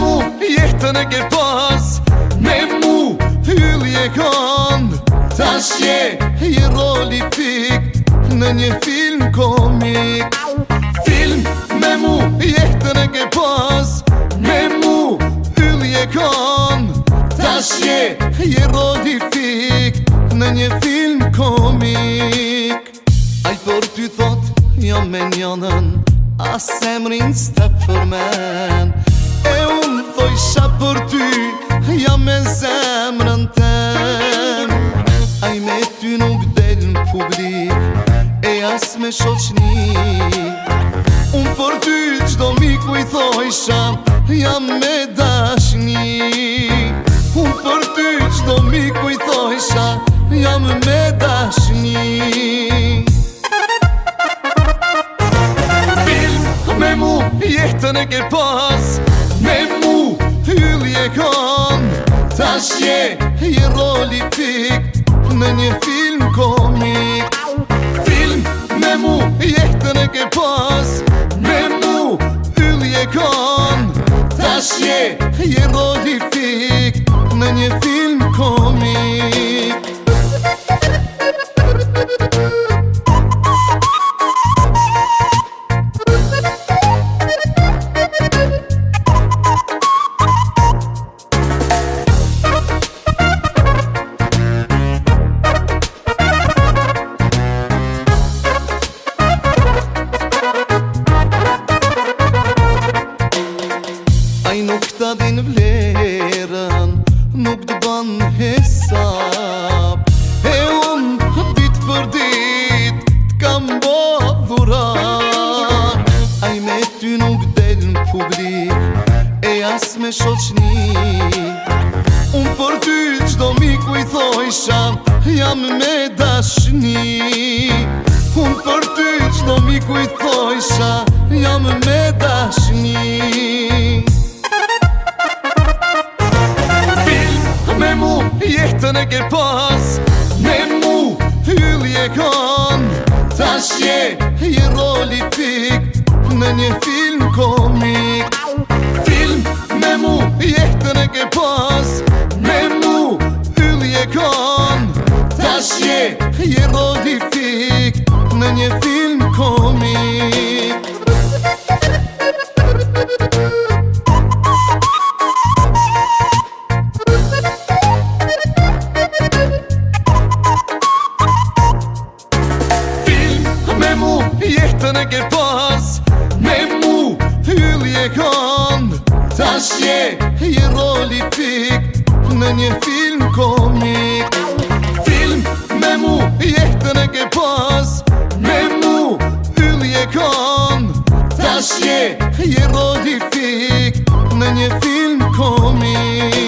mu jetën e ke pas Me mu hyll je kan Ta shje i roli pik Në një film komik Film me mu jetën e ke pas Me mu hyll je kan Ta shje i roli pik Në një film komik A i ty thot Jo me njënën, asë emrin së të përmenë E unë thoi qa për ty, jam me zemrën ten Ajme ty nuk delë në publik, e as me shoqni Unë për ty, qdo mi kujtho i qa, jam me dashni Unë për ty, qdo mi kujtho i qa, jam me dashni Film, me mu, jetën e kërpoj kom Ta i roli fik Në një film komik Film me mu jetën e ke pas Me mu yll je kom Ta i roli fik Në një film komik nuk të ban hesap E unë të ditë për ditë të kam bo dhurat Aj me ty nuk delë në publik e as me shoqni Unë për ty qdo mi kujthoj shan jam me dashni Unë për ty qdo mi kujthoj shan jam me dashni eger pas Me mu kon Tash je i roli fik Në një film komik Film me mu jetën e ke pas Me kon Tash je i roli fik Në një film komik Jehtë në këtë pas, me mu, hyllë i e kënë, tashë je, i roli fikë, në një film komik. Film, me mu, jehtë në këtë pas, me mu, hyllë i e kënë, tashë je, i roli fikë, në një film komik.